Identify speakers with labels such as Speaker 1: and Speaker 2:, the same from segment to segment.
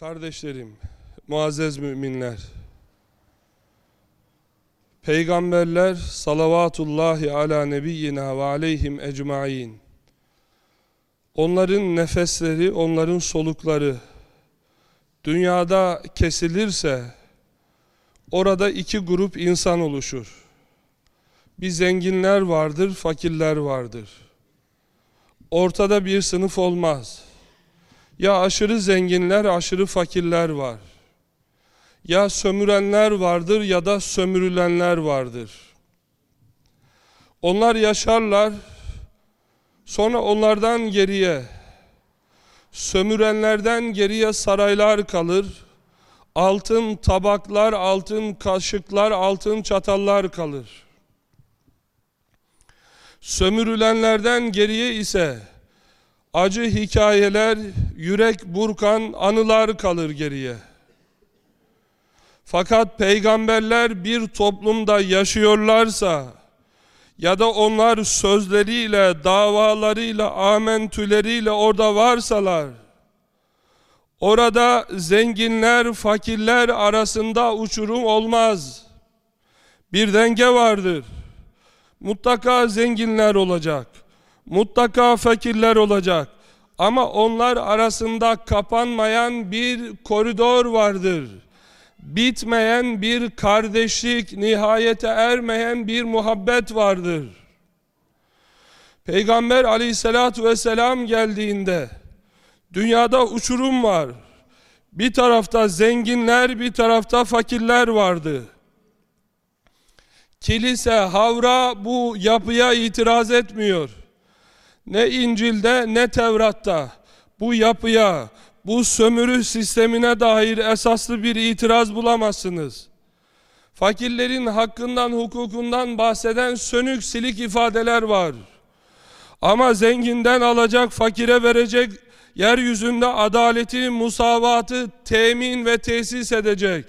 Speaker 1: Kardeşlerim, muazzez müminler, peygamberler salavatullahi ala nebiyyina ve aleyhim ecmain, onların nefesleri, onların solukları dünyada kesilirse orada iki grup insan oluşur. Bir zenginler vardır, fakirler vardır. Ortada bir sınıf olmaz. Ya aşırı zenginler, aşırı fakirler var. Ya sömürenler vardır ya da sömürülenler vardır. Onlar yaşarlar, sonra onlardan geriye, sömürenlerden geriye saraylar kalır, altın tabaklar, altın kaşıklar, altın çatallar kalır. Sömürülenlerden geriye ise acı hikayeler, yürek burkan anılar kalır geriye. Fakat peygamberler bir toplumda yaşıyorlarsa ya da onlar sözleriyle, davalarıyla, amentüleriyle orada varsalar orada zenginler, fakirler arasında uçurum olmaz. Bir denge vardır. Mutlaka zenginler olacak. Mutlaka fakirler olacak. Ama onlar arasında kapanmayan bir koridor vardır. Bitmeyen bir kardeşlik, nihayete ermeyen bir muhabbet vardır. Peygamber aleyhissalatü vesselam geldiğinde dünyada uçurum var. Bir tarafta zenginler, bir tarafta fakirler vardı. Kilise, havra bu yapıya itiraz etmiyor. Ne İncil'de ne Tevrat'ta bu yapıya, bu sömürü sistemine dair esaslı bir itiraz bulamazsınız. Fakirlerin hakkından, hukukundan bahseden sönük silik ifadeler var. Ama zenginden alacak, fakire verecek, yeryüzünde adaleti, musavatı temin ve tesis edecek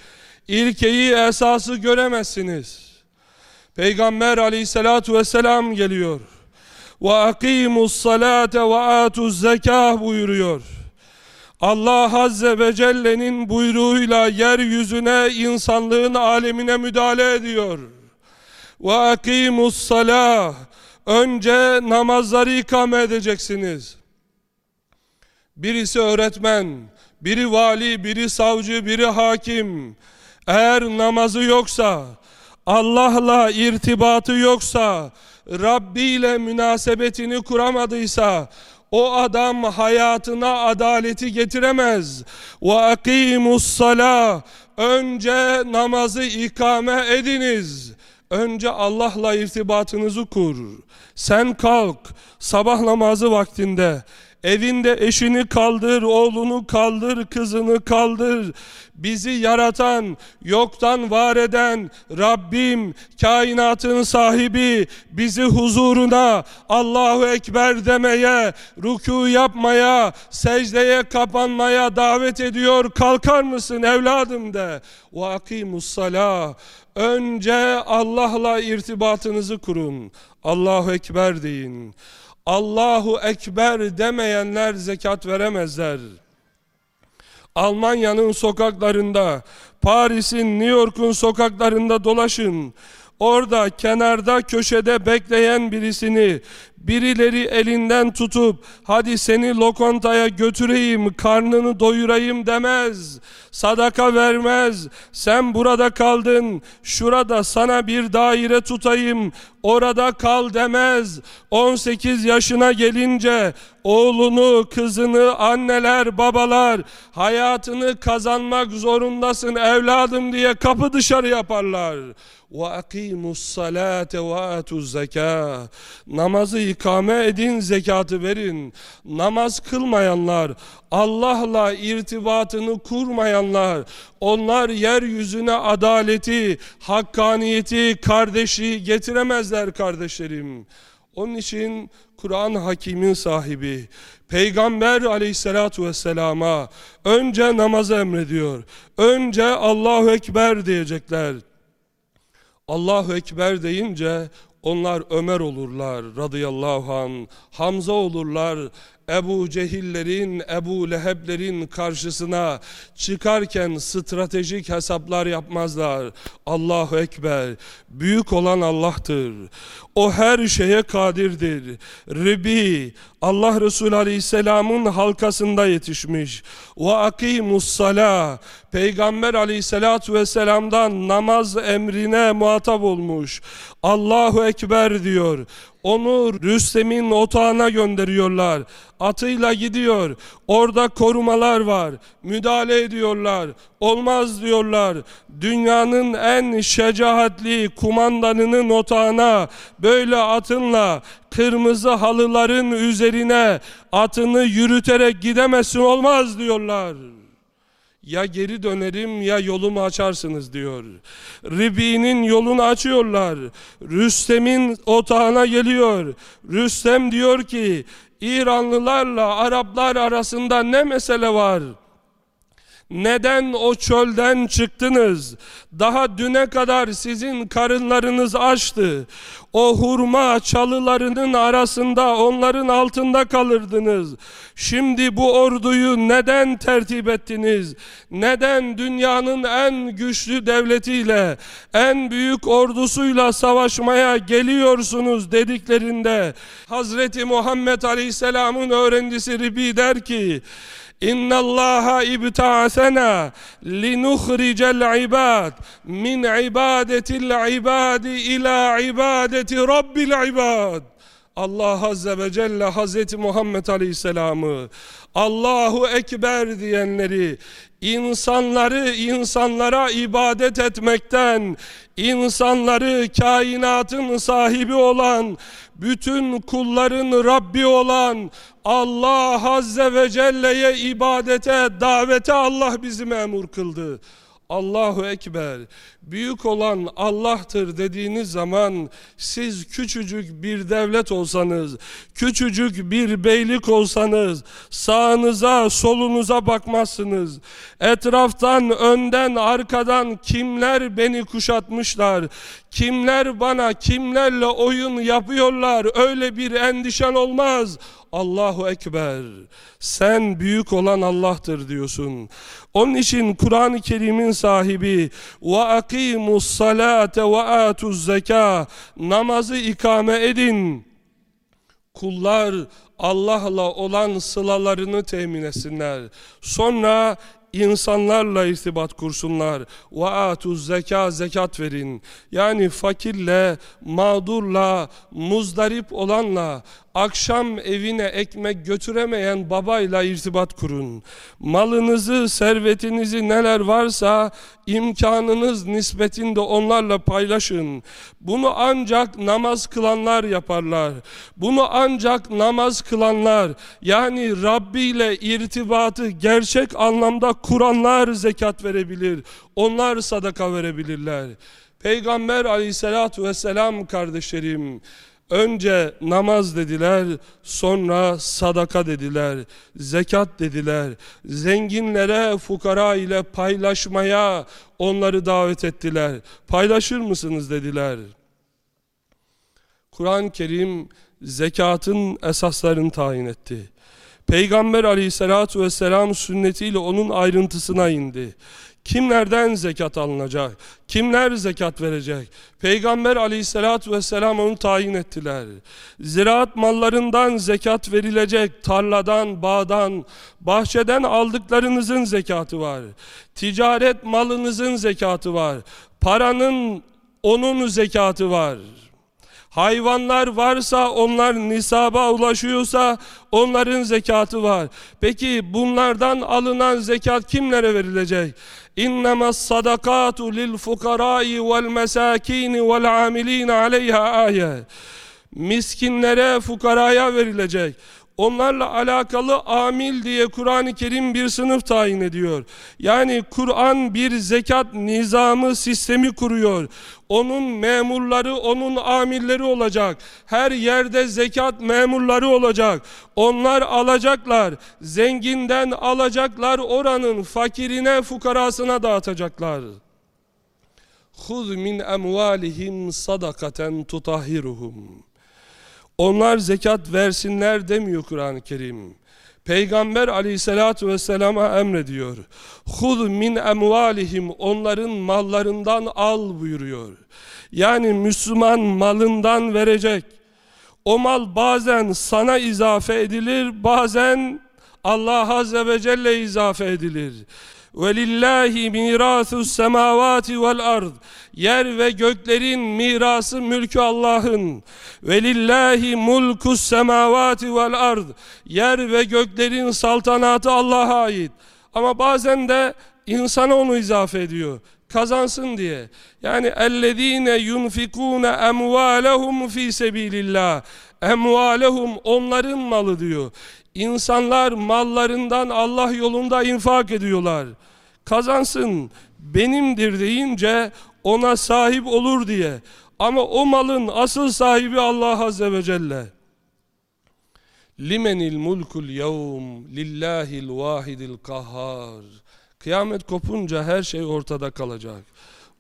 Speaker 1: ilkeyi, esası göremezsiniz. Peygamber aleyhissalatu vesselam geliyor. Salate ve atuz zekah buyuruyor. Allah Azze ve Celle'nin buyruğuyla yeryüzüne, insanlığın alemine müdahale ediyor. Akimus salah. Önce namazları ikame edeceksiniz. Birisi öğretmen, biri vali, biri savcı, biri hakim. Eğer namazı yoksa, Allah'la irtibatı yoksa, Rabbi ile münasebetini kuramadıysa, o adam hayatına adaleti getiremez. Ve akimus salah. Önce namazı ikame ediniz. Önce Allah'la irtibatınızı kur. Sen kalk sabah namazı vaktinde. Evinde eşini kaldır, oğlunu kaldır, kızını kaldır. Bizi yaratan, yoktan var eden Rabbim, kainatın sahibi bizi huzuruna Allahu Ekber demeye, ruku yapmaya, secdeye kapanmaya davet ediyor. Kalkar mısın evladım de. Ve akimus salah. Önce Allah'la irtibatınızı kurun. Allahu Ekber deyin. Allahu Ekber demeyenler zekat veremezler. Almanya'nın sokaklarında, Paris'in, New York'un sokaklarında dolaşın. Orada kenarda köşede bekleyen birisini birileri elinden tutup hadi seni lokantaya götüreyim karnını doyurayım demez. Sadaka vermez. Sen burada kaldın. Şurada sana bir daire tutayım. Orada kal demez. 18 yaşına gelince oğlunu, kızını, anneler, babalar hayatını kazanmak zorundasın evladım diye kapı dışarı yaparlar. Salate ve atuz zekâ. Namazı ikame edin, zekatı verin. Namaz kılmayanlar, Allah'la irtibatını kurmayanlar, onlar yeryüzüne adaleti, hakkaniyeti, kardeşliği getiremezler kardeşlerim. Onun için Kur'an hakimin sahibi Peygamber aleyhissalatu vesselama önce namazı emrediyor. Önce Allahu Ekber diyecekler. Allahu Ekber deyince onlar Ömer olurlar radıyallahu an, Hamza olurlar, Ebu Cehillerin, Ebu Leheblerin karşısına çıkarken stratejik hesaplar yapmazlar. Allahu Ekber. Büyük olan Allah'tır. O her şeye kadirdir. Ribi, Allah Resulü Aleyhisselam'ın halkasında yetişmiş. Ve akimus sala, Peygamber Aleyhisselatu Vesselam'dan namaz emrine muhatap olmuş. Allahu Ekber diyor. Onu Rüstem'in otağına gönderiyorlar. Atıyla gidiyor. Orada korumalar var. Müdahale ediyorlar. Olmaz diyorlar. Dünyanın en şecaatli kumandanının otağına böyle atınla kırmızı halıların üzerine atını yürüterek gidemezsin olmaz diyorlar. Ya geri dönerim ya yolumu açarsınız diyor. Ribi'nin yolunu açıyorlar. Rüstem'in otağına geliyor. Rüstem diyor ki İranlılarla Araplar arasında ne mesele var? Neden o çölden çıktınız? Daha düne kadar sizin karınlarınız açtı. O hurma çalılarının arasında onların altında kalırdınız. Şimdi bu orduyu neden tertip ettiniz? Neden dünyanın en güçlü devletiyle, en büyük ordusuyla savaşmaya geliyorsunuz dediklerinde Hazreti Muhammed Aleyhisselam'ın öğrencisi Ribi der ki İnna Allah ibta'asana linukhrijal ibad min ibadetil ibadi ila ibadeti rabbil ibad. Allah Azze ve Celle Hazreti Muhammed Aleyhisselam'ı Allahu Ekber diyenleri insanları insanlara ibadet etmekten insanları kainatın sahibi olan bütün kulların Rabbi olan Allah Azze ve Celle'ye ibadete, davete Allah bizi memur kıldı. Allahu Ekber. Büyük olan Allah'tır dediğiniz zaman siz küçücük bir devlet olsanız, küçücük bir beylik olsanız sağınıza, solunuza bakmazsınız. Etraftan, önden, arkadan kimler beni kuşatmışlar? Kimler bana, kimlerle oyun yapıyorlar? Öyle bir endişen olmaz. Allahu Ekber. Sen büyük olan Allah'tır diyorsun. Onun için Kur'an-ı Kerim'in sahibi ve akimus salate ve atuz zeka namazı ikame edin. Kullar Allah'la olan sılalarını temin etsinler. Sonra insanlarla irtibat kursunlar. Ve atuz zeka zekat verin. Yani fakirle, mağdurla, muzdarip olanla, akşam evine ekmek götüremeyen babayla irtibat kurun. Malınızı, servetinizi neler varsa imkanınız nispetinde onlarla paylaşın. Bunu ancak namaz kılanlar yaparlar. Bunu ancak namaz kılanlar yani Rabbi ile irtibatı gerçek anlamda kuranlar zekat verebilir. Onlar sadaka verebilirler. Peygamber aleyhissalatu vesselam kardeşlerim Önce namaz dediler, sonra sadaka dediler, zekat dediler. Zenginlere, fukara ile paylaşmaya onları davet ettiler. Paylaşır mısınız dediler. Kur'an-ı Kerim zekatın esaslarını tayin etti. Peygamber aleyhissalatu vesselam sünnetiyle onun ayrıntısına indi. Kimlerden zekat alınacak? Kimler zekat verecek? Peygamber aleyhissalatü vesselam onu tayin ettiler. Ziraat mallarından zekat verilecek. Tarladan, bağdan, bahçeden aldıklarınızın zekatı var. Ticaret malınızın zekatı var. Paranın onun zekatı var. Hayvanlar varsa onlar nisaba ulaşıyorsa onların zekatı var. Peki bunlardan alınan zekat kimlere verilecek? Fukarâi vel mesâkîni vel amilîne aleyha ayet. Miskinlere, fukaraya verilecek. Onlarla alakalı amil diye Kur'an-ı Kerim bir sınıf tayin ediyor. Yani Kur'an bir zekat nizamı sistemi kuruyor. Onun memurları, onun amilleri olacak. Her yerde zekat memurları olacak. Onlar alacaklar. Zenginden alacaklar oranın fakirine, fukarasına dağıtacaklar. Huz min emvalihim sadakaten tutahhiruhum. Onlar zekat versinler demiyor Kur'an-ı Kerim. Peygamber aleyhissalatu vesselama emrediyor. Hud min emvalihim onların mallarından al buyuruyor. Yani Müslüman malından verecek. O mal bazen sana izafe edilir, bazen Allah Azze ve Celle izafe edilir. وَلِلَّهِ مِيرَاثُ السَّمَاوَاتِ وَالْأَرْضِ Yer ve göklerin mirası mülkü Allah'ın. وَلِلَّهِ مُلْكُ السَّمَاوَاتِ وَالْأَرْضِ Yer ve göklerin saltanatı Allah'a ait. Ama bazen de insana onu izafe ediyor kazansın diye. Yani ellezine yunfikune emvalehum fi sebilillah. Emvalehum onların malı diyor. İnsanlar mallarından Allah yolunda infak ediyorlar. Kazansın benimdir deyince ona sahip olur diye. Ama o malın asıl sahibi Allah Azze ve Celle. Limenil mulkul yevm lillahil vahidil kahhar. Kıyamet kopunca her şey ortada kalacak.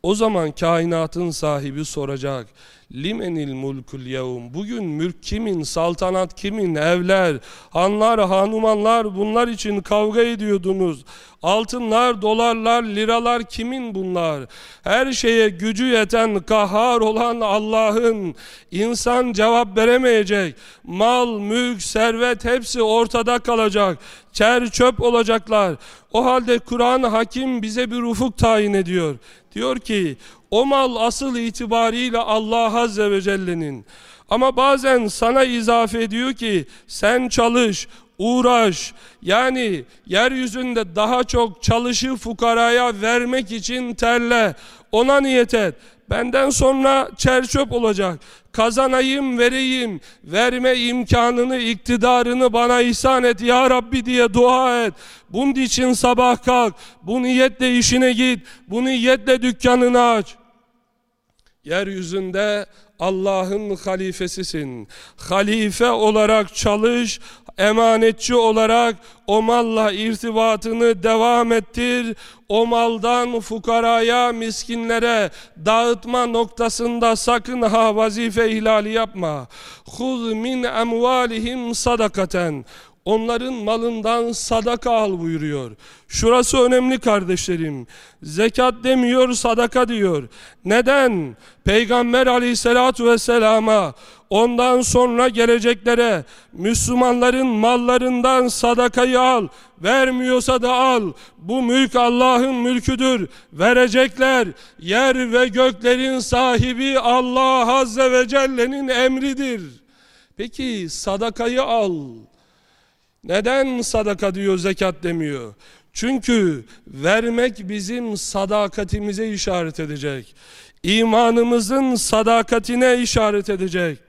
Speaker 1: O zaman kainatın sahibi soracak. Limenil mulkul yevm. Bugün mülk kimin, saltanat kimin, evler, hanlar, hanumanlar bunlar için kavga ediyordunuz. Altınlar, dolarlar, liralar kimin bunlar? Her şeye gücü yeten, kahhar olan Allah'ın insan cevap veremeyecek. Mal, mülk, servet hepsi ortada kalacak. Çer çöp olacaklar. O halde Kur'an hakim bize bir ufuk tayin ediyor. Diyor ki o mal asıl itibariyle Allah Azze ve Celle'nin. Ama bazen sana izafe ediyor ki sen çalış, uğraş. Yani yeryüzünde daha çok çalışı fukaraya vermek için terle. Ona niyet et. Benden sonra çerçöp olacak. Kazanayım, vereyim. Verme imkanını, iktidarını bana ihsan et ya Rabbi diye dua et. Bunun için sabah kalk. Bu niyetle işine git. Bu niyetle dükkanını aç. Yeryüzünde Allah'ın halifesisin. Halife olarak çalış, emanetçi olarak o malla irtibatını devam ettir. O maldan fukaraya, miskinlere dağıtma noktasında sakın ha vazife ihlali yapma. Huz min emvalihim sadakaten. Onların malından sadaka al buyuruyor. Şurası önemli kardeşlerim. Zekat demiyor, sadaka diyor. Neden? Peygamber aleyhissalatu vesselama ondan sonra geleceklere Müslümanların mallarından sadakayı al. Vermiyorsa da al. Bu mülk Allah'ın mülküdür. Verecekler. Yer ve göklerin sahibi Allah Azze ve Celle'nin emridir. Peki sadakayı al. Neden sadaka diyor zekat demiyor? Çünkü vermek bizim sadakatimize işaret edecek. İmanımızın sadakatine işaret edecek.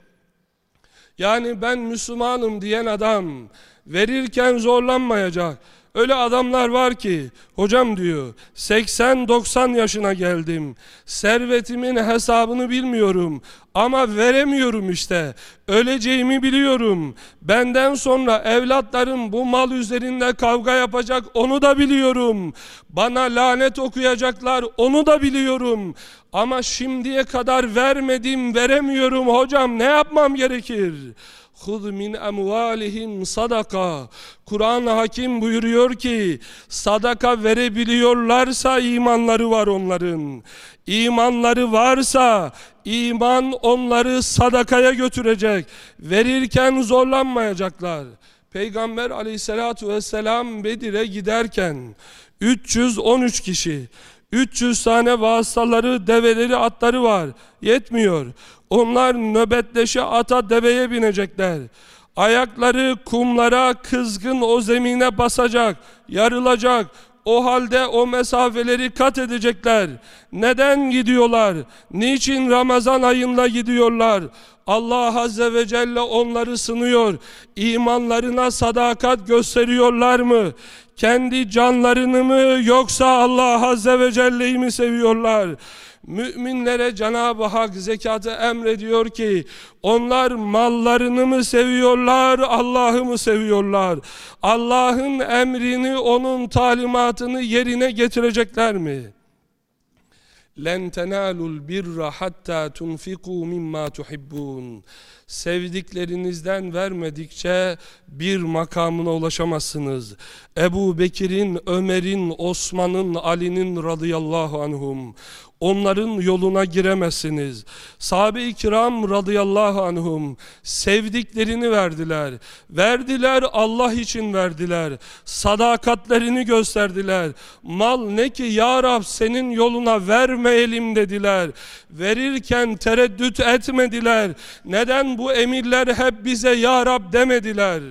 Speaker 1: Yani ben Müslümanım diyen adam verirken zorlanmayacak. Öyle adamlar var ki hocam diyor 80-90 yaşına geldim. Servetimin hesabını bilmiyorum ama veremiyorum işte. Öleceğimi biliyorum. Benden sonra evlatlarım bu mal üzerinde kavga yapacak onu da biliyorum. Bana lanet okuyacaklar onu da biliyorum. Ama şimdiye kadar vermedim veremiyorum hocam ne yapmam gerekir? Hud min emvalihim sadaka. Kur'an hakim buyuruyor ki sadaka verebiliyorlarsa imanları var onların. İmanları varsa iman onları sadakaya götürecek. Verirken zorlanmayacaklar. Peygamber aleyhissalatu vesselam Bedir'e giderken 313 kişi 300 tane vasıtaları, develeri, atları var. Yetmiyor. Onlar nöbetleşe ata deveye binecekler. Ayakları kumlara kızgın o zemine basacak, yarılacak. O halde o mesafeleri kat edecekler. Neden gidiyorlar? Niçin Ramazan ayında gidiyorlar? Allah Azze ve Celle onları sınıyor. İmanlarına sadakat gösteriyorlar mı? Kendi canlarını mı yoksa Allah Azze ve Celle'yi mi seviyorlar? Müminlere Cenab-ı Hak zekatı emrediyor ki onlar mallarını mı seviyorlar, Allah'ı mı seviyorlar? Allah'ın emrini, onun talimatını yerine getirecekler mi? لَنْ تَنَالُوا الْبِرَّ حَتَّى تُنْفِقُوا مِمَّا تُحِبُّونَ Sevdiklerinizden vermedikçe bir makamına ulaşamazsınız. Ebu Bekir'in, Ömer'in, Osman'ın, Ali'nin radıyallahu anhum onların yoluna giremezsiniz. Sahabe-i kiram radıyallahu anhum sevdiklerini verdiler. Verdiler Allah için verdiler. Sadakatlerini gösterdiler. Mal ne ki ya Rab senin yoluna vermeyelim dediler. Verirken tereddüt etmediler. Neden bu emirler hep bize ya Rab demediler.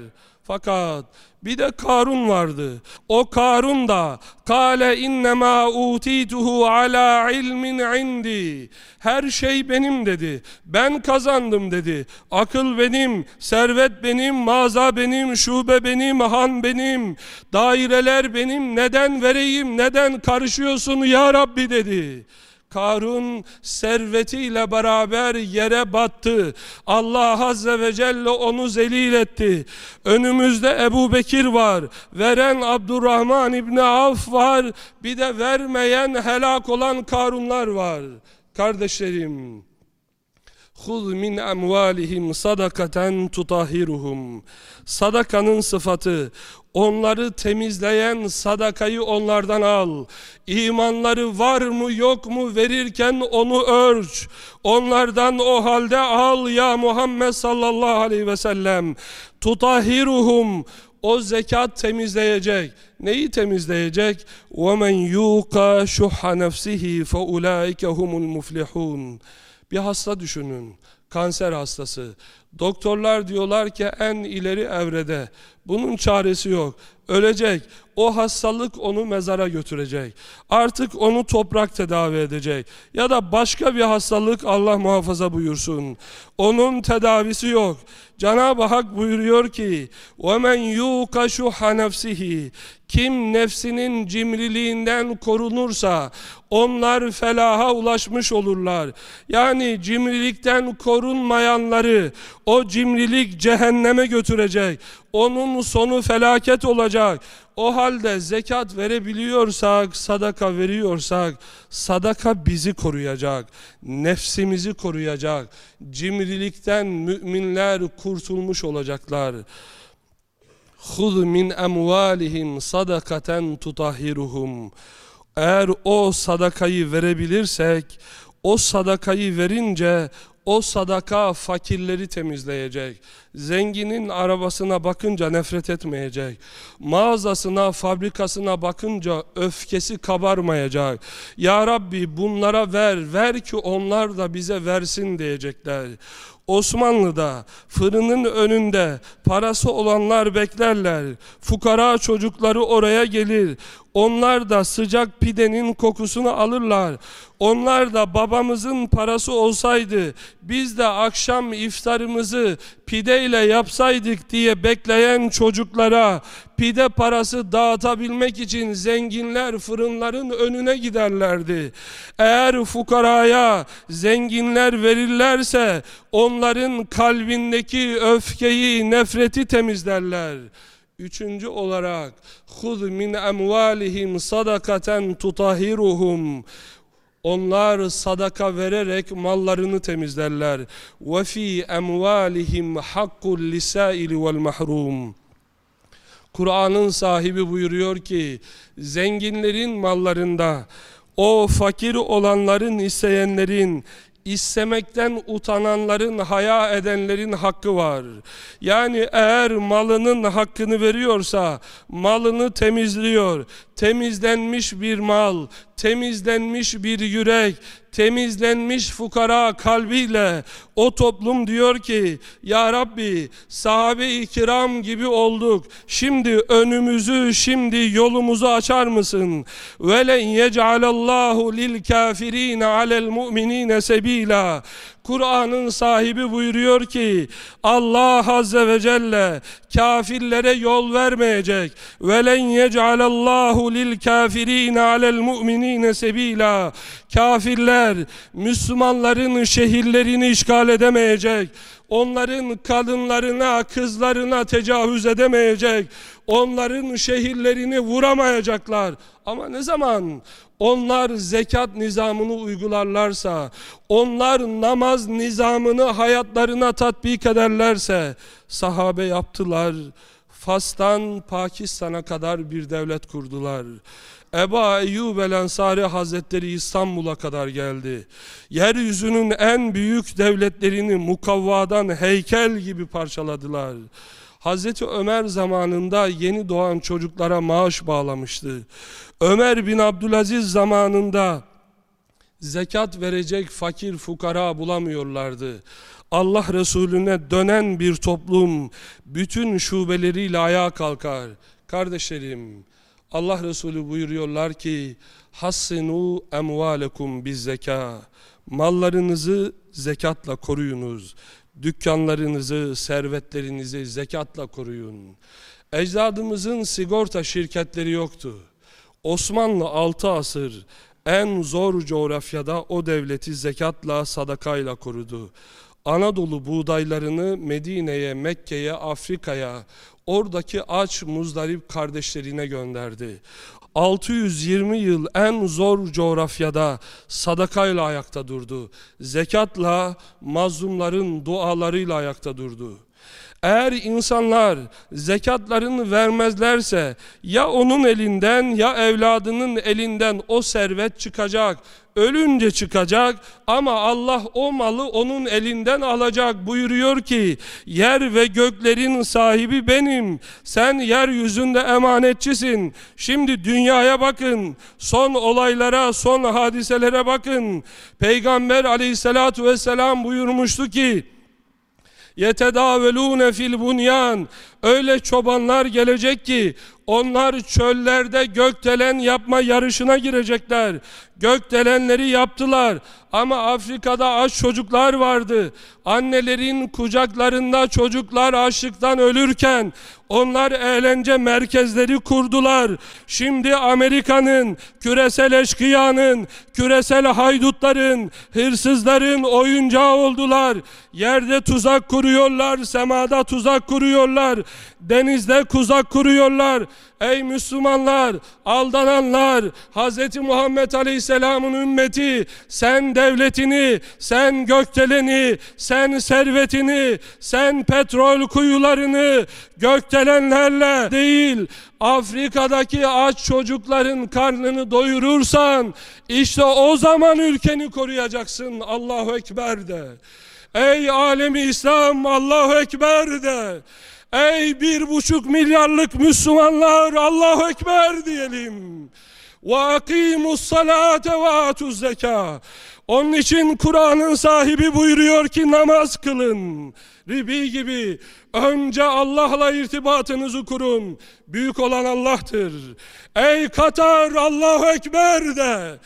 Speaker 1: Fakat bir de Karun vardı. O Karun da kâle innemâ utituhu ala ilmin indi. Her şey benim dedi. Ben kazandım dedi. Akıl benim, servet benim, mağaza benim, şube benim, han benim. Daireler benim. Neden vereyim? Neden karışıyorsun ya Rabbi dedi. Karun servetiyle beraber yere battı. Allah Azze ve Celle onu zelil etti. Önümüzde Ebu Bekir var. Veren Abdurrahman İbni Avf var. Bir de vermeyen helak olan Karunlar var. Kardeşlerim, Huz min emvalihim sadakaten tutahhiruhum. Sadakanın sıfatı onları temizleyen sadakayı onlardan al. İmanları var mı yok mu verirken onu ölç. Onlardan o halde al ya Muhammed sallallahu aleyhi ve sellem. Tutahhiruhum o zekat temizleyecek. Neyi temizleyecek? وَمَنْ يُوقَ شُحَّ نَفْسِهِ فَاُولَٰئِكَ هُمُ الْمُفْلِحُونَ bir hasta düşünün. Kanser hastası. Doktorlar diyorlar ki en ileri evrede. Bunun çaresi yok. Ölecek. O hastalık onu mezara götürecek. Artık onu toprak tedavi edecek. Ya da başka bir hastalık Allah muhafaza buyursun. Onun tedavisi yok. Cenab-ı Hak buyuruyor ki وَمَنْ يُوقَ شُحَ نَفْسِهِ Kim nefsinin cimriliğinden korunursa onlar felaha ulaşmış olurlar. Yani cimrilikten korunmayanları o cimrilik cehenneme götürecek. Onun sonu felaket olacak. O halde zekat verebiliyorsak, sadaka veriyorsak, sadaka bizi koruyacak, nefsimizi koruyacak. Cimrilikten müminler kurtulmuş olacaklar. Huz min emvalihim sadakaten tutahhiruhum. Eğer o sadakayı verebilirsek, o sadakayı verince o sadaka fakirleri temizleyecek. Zenginin arabasına bakınca nefret etmeyecek. Mağazasına, fabrikasına bakınca öfkesi kabarmayacak. Ya Rabbi bunlara ver, ver ki onlar da bize versin diyecekler. Osmanlı'da fırının önünde parası olanlar beklerler. Fukara çocukları oraya gelir. Onlar da sıcak pidenin kokusunu alırlar. Onlar da babamızın parası olsaydı biz de akşam iftarımızı pideyle yapsaydık diye bekleyen çocuklara pide parası dağıtabilmek için zenginler fırınların önüne giderlerdi. Eğer fukaraya zenginler verirlerse onların kalbindeki öfkeyi, nefreti temizlerler. Üçüncü olarak خُذْ مِنْ اَمْوَالِهِمْ صَدَقَةً تُطَهِرُهُمْ onlar sadaka vererek mallarını temizlerler. Ve fi emvalihim hakkul lisaili vel mahrum. Kur'an'ın sahibi buyuruyor ki zenginlerin mallarında o fakir olanların isteyenlerin istemekten utananların, haya edenlerin hakkı var. Yani eğer malının hakkını veriyorsa malını temizliyor temizlenmiş bir mal, temizlenmiş bir yürek, temizlenmiş fukara kalbiyle o toplum diyor ki Ya Rabbi sahabe-i kiram gibi olduk. Şimdi önümüzü şimdi yolumuzu açar mısın? Ve len yec'alallahu lil kafirine alel mu'minine sebila. Kur'an'ın sahibi buyuruyor ki Allah Azze ve Celle kafirlere yol vermeyecek. وَلَنْ يَجْعَلَ اللّٰهُ لِلْكَافِر۪ينَ عَلَى الْمُؤْمِن۪ينَ سَب۪يلًا Kafirler Müslümanların şehirlerini işgal edemeyecek onların kadınlarına, kızlarına tecavüz edemeyecek, onların şehirlerini vuramayacaklar. Ama ne zaman onlar zekat nizamını uygularlarsa, onlar namaz nizamını hayatlarına tatbik ederlerse, sahabe yaptılar. Fas'tan Pakistan'a kadar bir devlet kurdular. Eba Eyyub el Ensari Hazretleri İstanbul'a kadar geldi. Yeryüzünün en büyük devletlerini mukavvadan heykel gibi parçaladılar. Hazreti Ömer zamanında yeni doğan çocuklara maaş bağlamıştı. Ömer bin Abdülaziz zamanında zekat verecek fakir fukara bulamıyorlardı. Allah Resulüne dönen bir toplum bütün şubeleriyle ayağa kalkar. Kardeşlerim, Allah Resulü buyuruyorlar ki hassinu emvalekum biz zeka mallarınızı zekatla koruyunuz dükkanlarınızı servetlerinizi zekatla koruyun. Ecdadımızın sigorta şirketleri yoktu. Osmanlı 6 asır en zor coğrafyada o devleti zekatla sadakayla korudu. Anadolu buğdaylarını Medine'ye, Mekke'ye, Afrika'ya, oradaki aç muzdarip kardeşlerine gönderdi. 620 yıl en zor coğrafyada sadakayla ayakta durdu. Zekatla, mazlumların dualarıyla ayakta durdu. Eğer insanlar zekatlarını vermezlerse ya onun elinden ya evladının elinden o servet çıkacak ölünce çıkacak ama Allah o malı onun elinden alacak buyuruyor ki yer ve göklerin sahibi benim. Sen yeryüzünde emanetçisin. Şimdi dünyaya bakın. Son olaylara son hadiselere bakın. Peygamber aleyhissalatu vesselam buyurmuştu ki يتداولون في البنيان öyle çobanlar gelecek ki onlar çöllerde gökdelen yapma yarışına girecekler. Gökdelenleri yaptılar ama Afrika'da aç çocuklar vardı. Annelerin kucaklarında çocuklar açlıktan ölürken onlar eğlence merkezleri kurdular. Şimdi Amerika'nın, küresel eşkıyanın, küresel haydutların, hırsızların oyuncağı oldular. Yerde tuzak kuruyorlar, semada tuzak kuruyorlar, denizde tuzak kuruyorlar. Ey Müslümanlar, aldananlar, Hz. Muhammed Aleyhisselam'ın ümmeti, sen devletini, sen gökdeleni, sen servetini, sen petrol kuyularını gökdelenlerle değil, Afrika'daki aç çocukların karnını doyurursan, işte o zaman ülkeni koruyacaksın Allahu Ekber de. Ey alemi İslam Allahu Ekber de. Ey bir buçuk milyarlık Müslümanlar Allahu Ekber diyelim. Ve akimus salate ve atuz zeka. Onun için Kur'an'ın sahibi buyuruyor ki namaz kılın. Ribi gibi önce Allah'la irtibatınızı kurun. Büyük olan Allah'tır. Ey Katar Allahu Ekber de.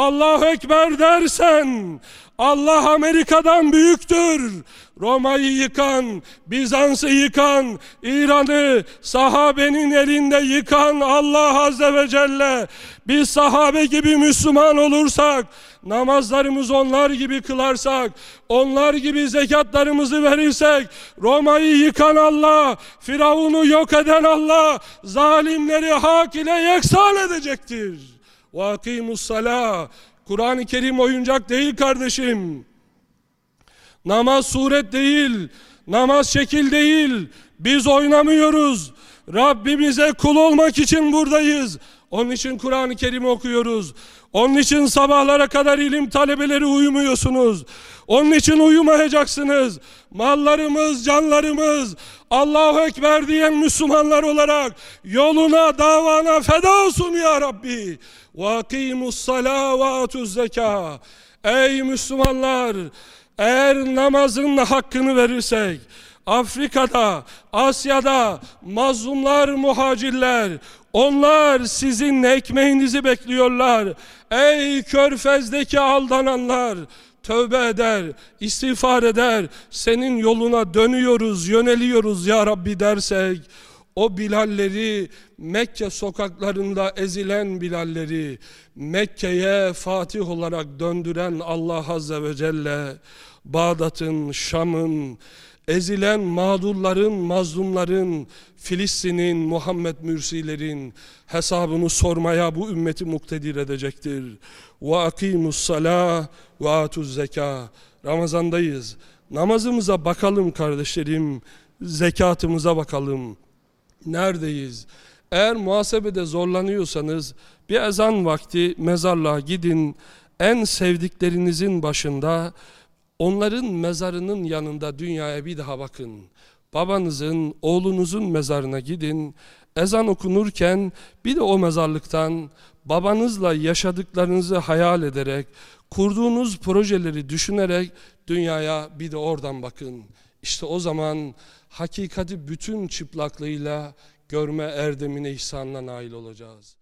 Speaker 1: Allahu Ekber dersen Allah Amerika'dan büyüktür. Roma'yı yıkan, Bizans'ı yıkan, İran'ı sahabenin elinde yıkan Allah Azze ve Celle. Biz sahabe gibi Müslüman olursak, namazlarımız onlar gibi kılarsak, onlar gibi zekatlarımızı verirsek, Roma'yı yıkan Allah, Firavun'u yok eden Allah, zalimleri hak ile yeksan edecektir. وَاقِيمُ الصَّلَاةِ Kur'an-ı Kerim oyuncak değil kardeşim. Namaz suret değil, namaz şekil değil. Biz oynamıyoruz. Rabbimize kul olmak için buradayız. Onun için Kur'an-ı Kerim okuyoruz. Onun için sabahlara kadar ilim talebeleri uyumuyorsunuz. Onun için uyumayacaksınız. Mallarımız, canlarımız Allahu Ekber diyen Müslümanlar olarak yoluna, davana feda olsun ya Rabbi. وَاقِيمُ الصَّلَاةِ وَاَتُوا Ey Müslümanlar! Eğer namazın hakkını verirsek, Afrika'da, Asya'da mazlumlar, muhacirler, onlar sizin ekmeğinizi bekliyorlar. Ey körfezdeki aldananlar, tövbe eder, istiğfar eder, senin yoluna dönüyoruz, yöneliyoruz ya Rabbi dersek, o Bilalleri Mekke sokaklarında ezilen Bilalleri Mekke'ye Fatih olarak döndüren Allah Azze ve Celle Bağdat'ın, Şam'ın, ezilen mağdurların, mazlumların, Filistin'in, Muhammed Mürsilerin hesabını sormaya bu ümmeti muktedir edecektir. Ve akimus salah ve atuz zeka. Ramazandayız. Namazımıza bakalım kardeşlerim. Zekatımıza bakalım. Neredeyiz? Eğer muhasebede zorlanıyorsanız bir ezan vakti mezarlığa gidin. En sevdiklerinizin başında onların mezarının yanında dünyaya bir daha bakın. Babanızın, oğlunuzun mezarına gidin. Ezan okunurken bir de o mezarlıktan babanızla yaşadıklarınızı hayal ederek, kurduğunuz projeleri düşünerek dünyaya bir de oradan bakın. İşte o zaman hakikati bütün çıplaklığıyla görme erdemine ihsanla nail olacağız.